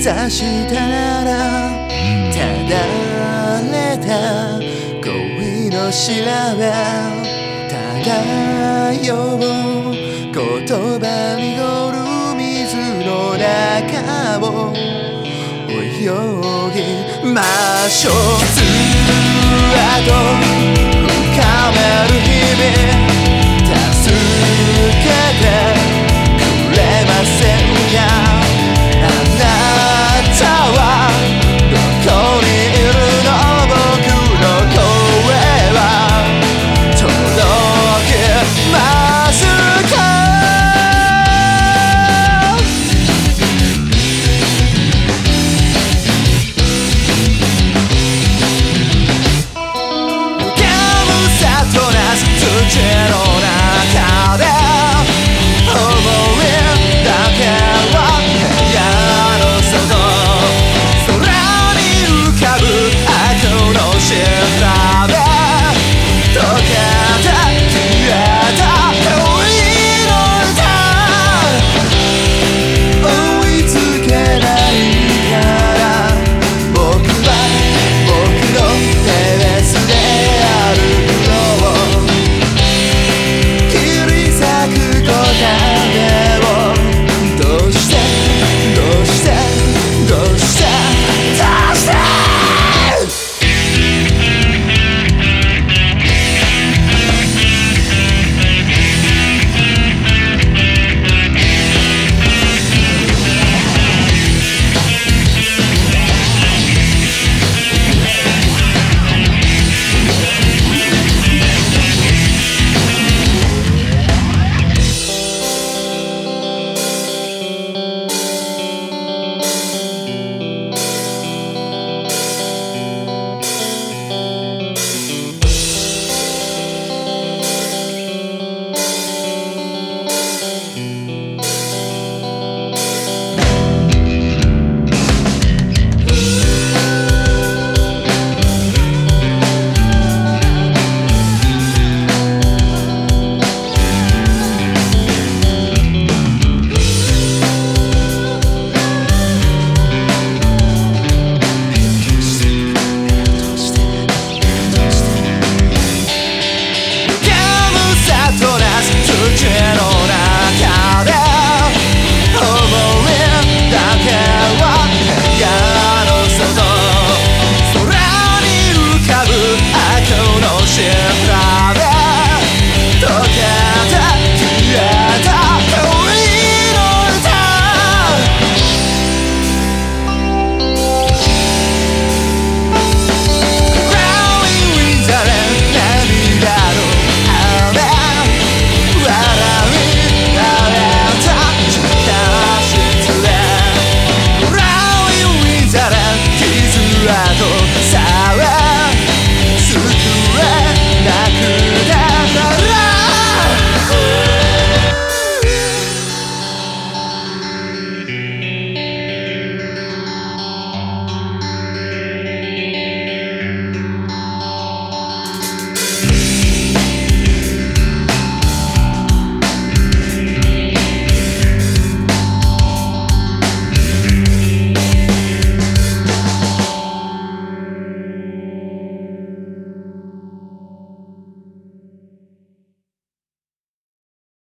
ざしたらただれた恋の調べ漂う言葉濁る水の中を泳ぎましょう。ずっと深める。